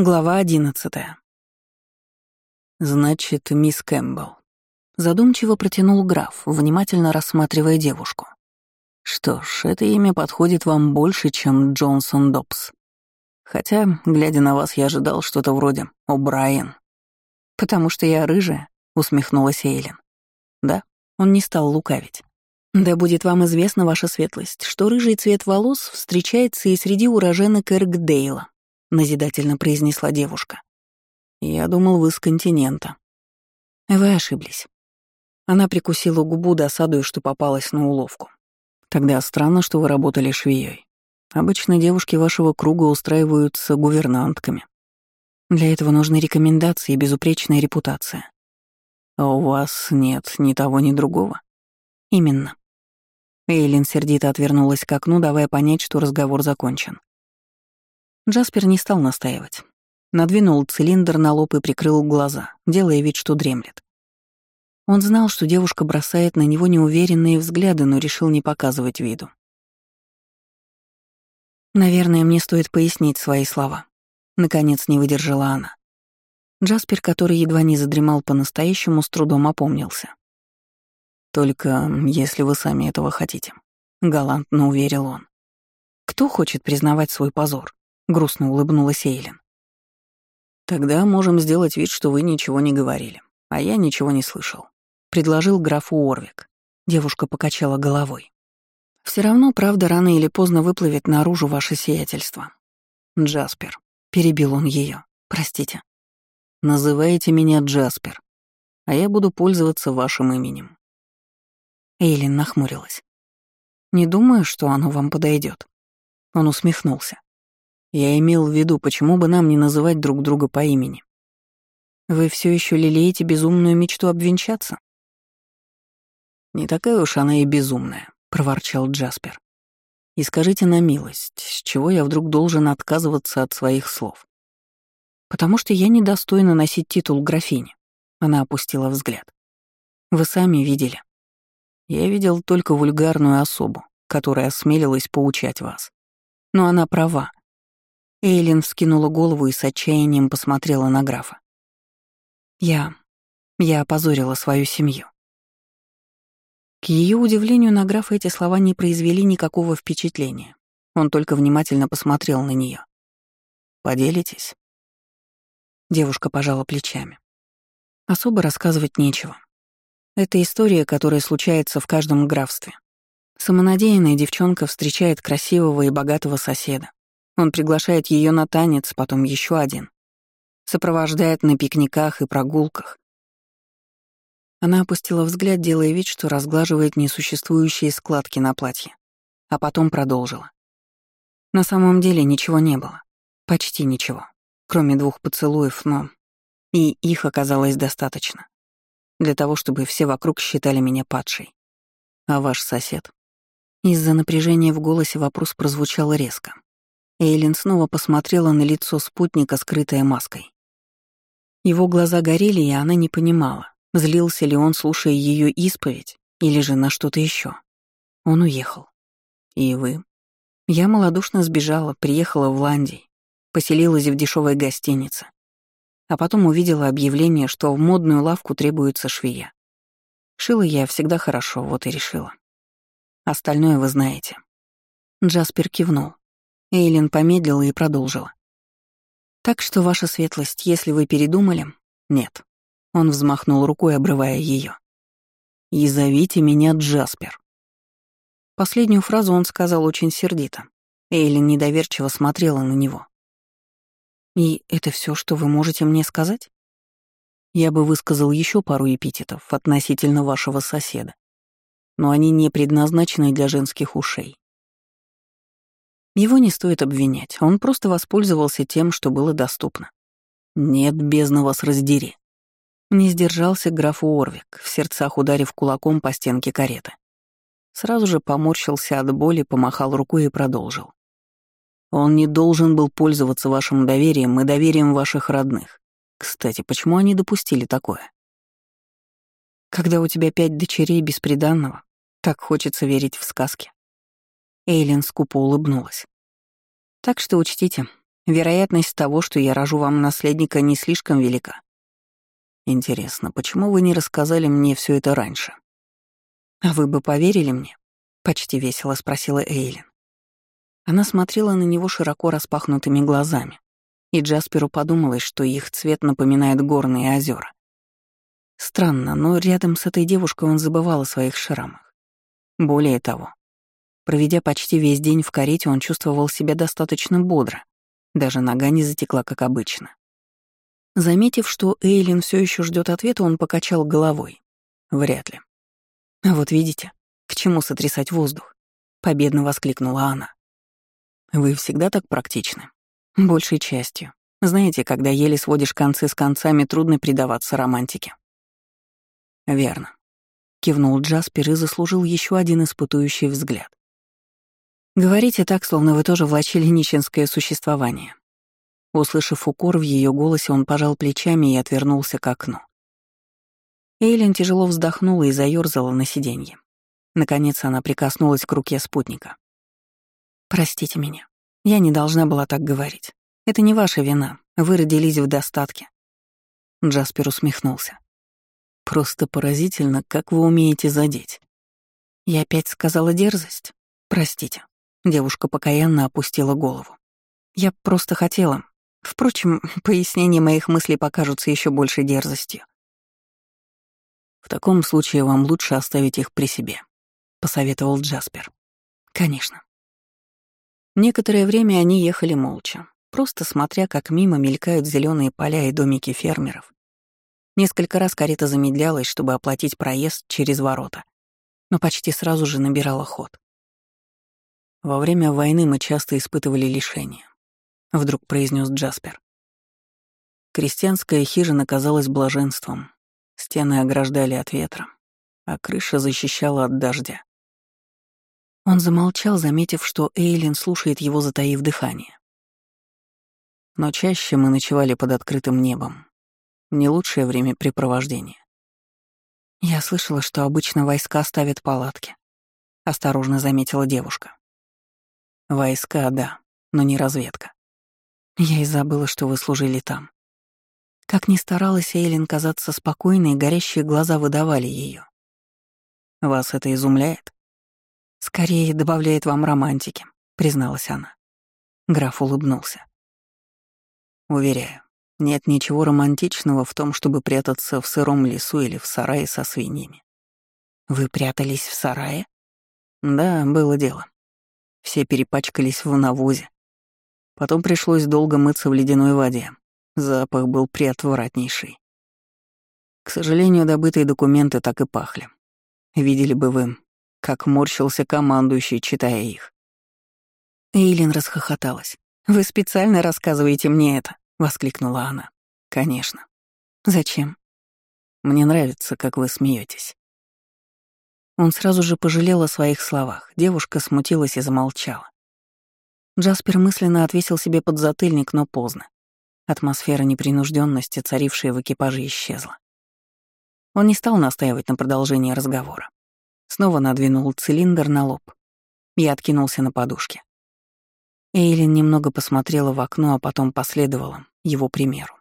Глава одиннадцатая. «Значит, мисс Кэмпбелл». Задумчиво протянул граф, внимательно рассматривая девушку. «Что ж, это имя подходит вам больше, чем Джонсон Добс. Хотя, глядя на вас, я ожидал что-то вроде «О'Брайен». «Потому что я рыжая», — усмехнулась Эйлин. «Да, он не стал лукавить. Да будет вам известна ваша светлость, что рыжий цвет волос встречается и среди уроженок Эркдейла, — назидательно произнесла девушка. «Я думал, вы с континента». «Вы ошиблись». Она прикусила губу, досадуя, что попалась на уловку. «Тогда странно, что вы работали швеей. Обычно девушки вашего круга устраиваются гувернантками. Для этого нужны рекомендации и безупречная репутация. А у вас нет ни того, ни другого?» «Именно». Эйлин сердито отвернулась к окну, давая понять, что разговор закончен. Джаспер не стал настаивать. Надвинул цилиндр на лоб и прикрыл глаза, делая вид, что дремлет. Он знал, что девушка бросает на него неуверенные взгляды, но решил не показывать виду. «Наверное, мне стоит пояснить свои слова». Наконец не выдержала она. Джаспер, который едва не задремал по-настоящему, с трудом опомнился. «Только если вы сами этого хотите», — галантно уверил он. «Кто хочет признавать свой позор?» — грустно улыбнулась Эйлин. «Тогда можем сделать вид, что вы ничего не говорили, а я ничего не слышал», — предложил графу Орвик. Девушка покачала головой. Все равно правда рано или поздно выплывет наружу ваше сиятельство. Джаспер, перебил он ее. Простите. Называйте меня Джаспер, а я буду пользоваться вашим именем. Эйлин нахмурилась. Не думаю, что оно вам подойдет. Он усмехнулся. Я имел в виду, почему бы нам не называть друг друга по имени. Вы все еще лелеете безумную мечту обвенчаться? Не такая уж она и безумная, проворчал Джаспер. И скажите на милость, с чего я вдруг должен отказываться от своих слов? Потому что я недостойна носить титул графини. Она опустила взгляд. Вы сами видели. Я видел только вульгарную особу, которая осмелилась поучать вас. Но она права. Эйлин вскинула голову и с отчаянием посмотрела на графа. «Я... я опозорила свою семью». К ее удивлению на графа эти слова не произвели никакого впечатления. Он только внимательно посмотрел на нее. «Поделитесь?» Девушка пожала плечами. Особо рассказывать нечего. Это история, которая случается в каждом графстве. Самонадеянная девчонка встречает красивого и богатого соседа. Он приглашает ее на танец, потом еще один. Сопровождает на пикниках и прогулках. Она опустила взгляд, делая вид, что разглаживает несуществующие складки на платье. А потом продолжила. На самом деле ничего не было. Почти ничего. Кроме двух поцелуев, но... И их оказалось достаточно. Для того, чтобы все вокруг считали меня падшей. А ваш сосед? Из-за напряжения в голосе вопрос прозвучал резко. Эйлин снова посмотрела на лицо спутника, скрытое маской. Его глаза горели, и она не понимала, злился ли он, слушая ее исповедь, или же на что-то еще. Он уехал. И вы? Я малодушно сбежала, приехала в Ландий, поселилась в дешевой гостинице. А потом увидела объявление, что в модную лавку требуется швея. Шила я всегда хорошо, вот и решила. Остальное вы знаете. Джаспер кивнул. Эйлин помедлила и продолжила. «Так что, ваша светлость, если вы передумали...» «Нет». Он взмахнул рукой, обрывая ее. «И зовите меня Джаспер». Последнюю фразу он сказал очень сердито. Эйлин недоверчиво смотрела на него. «И это все, что вы можете мне сказать?» Я бы высказал еще пару эпитетов относительно вашего соседа, но они не предназначены для женских ушей. Его не стоит обвинять, он просто воспользовался тем, что было доступно. Нет, бездна вас раздери. Не сдержался граф Уорвик, в сердцах ударив кулаком по стенке кареты. Сразу же поморщился от боли, помахал рукой и продолжил. Он не должен был пользоваться вашим доверием и доверием ваших родных. Кстати, почему они допустили такое? Когда у тебя пять дочерей бесприданного, так хочется верить в сказки. Эйлин скупо улыбнулась. Так что учтите, Вероятность того, что я рожу вам наследника, не слишком велика. Интересно, почему вы не рассказали мне все это раньше? А вы бы поверили мне? Почти весело спросила Эйлин. Она смотрела на него широко распахнутыми глазами, и Джасперу подумалось, что их цвет напоминает горные озера. Странно, но рядом с этой девушкой он забывал о своих шрамах. Более того, проведя почти весь день в карете, он чувствовал себя достаточно бодро. Даже нога не затекла, как обычно. Заметив, что Эйлин все еще ждет ответа, он покачал головой. Вряд ли. «Вот видите, к чему сотрясать воздух?» — победно воскликнула она. «Вы всегда так практичны?» «Большей частью. Знаете, когда еле сводишь концы с концами, трудно предаваться романтике». «Верно», — кивнул Джаспер и заслужил еще один испытующий взгляд. «Говорите так, словно вы тоже влачили нищенское существование». Услышав укор в ее голосе, он пожал плечами и отвернулся к окну. Эйлин тяжело вздохнула и заёрзала на сиденье. Наконец она прикоснулась к руке спутника. «Простите меня. Я не должна была так говорить. Это не ваша вина. Вы родились в достатке». Джаспер усмехнулся. «Просто поразительно, как вы умеете задеть». Я опять сказала дерзость. Простите. Девушка покаянно опустила голову. Я просто хотела. Впрочем, пояснения моих мыслей покажутся еще большей дерзостью. «В таком случае вам лучше оставить их при себе», — посоветовал Джаспер. «Конечно». Некоторое время они ехали молча, просто смотря, как мимо мелькают зеленые поля и домики фермеров. Несколько раз карета замедлялась, чтобы оплатить проезд через ворота, но почти сразу же набирала ход. «Во время войны мы часто испытывали лишения», — вдруг произнес Джаспер. Крестьянская хижина казалась блаженством, Стены ограждали от ветра, а крыша защищала от дождя. Он замолчал, заметив, что Эйлин слушает его, затаив дыхание. Но чаще мы ночевали под открытым небом. Не лучшее времяпрепровождение. «Я слышала, что обычно войска ставят палатки», — осторожно заметила девушка. «Войска, да, но не разведка. Я и забыла, что вы служили там. Как ни старалась Эйлин казаться спокойной, горящие глаза выдавали ее. «Вас это изумляет?» «Скорее добавляет вам романтики», — призналась она. Граф улыбнулся. «Уверяю, нет ничего романтичного в том, чтобы прятаться в сыром лесу или в сарае со свиньями». «Вы прятались в сарае?» «Да, было дело. Все перепачкались в навозе. Потом пришлось долго мыться в ледяной воде, Запах был приотвратнейший. К сожалению, добытые документы так и пахли. Видели бы вы, как морщился командующий, читая их. Эйлин расхохоталась. «Вы специально рассказываете мне это?» — воскликнула она. «Конечно. Зачем?» «Мне нравится, как вы смеетесь. Он сразу же пожалел о своих словах. Девушка смутилась и замолчала. Джаспер мысленно отвесил себе подзатыльник, но поздно. Атмосфера непринужденности, царившая в экипаже, исчезла. Он не стал настаивать на продолжении разговора. Снова надвинул цилиндр на лоб и откинулся на подушке. Эйлин немного посмотрела в окно, а потом последовала его примеру.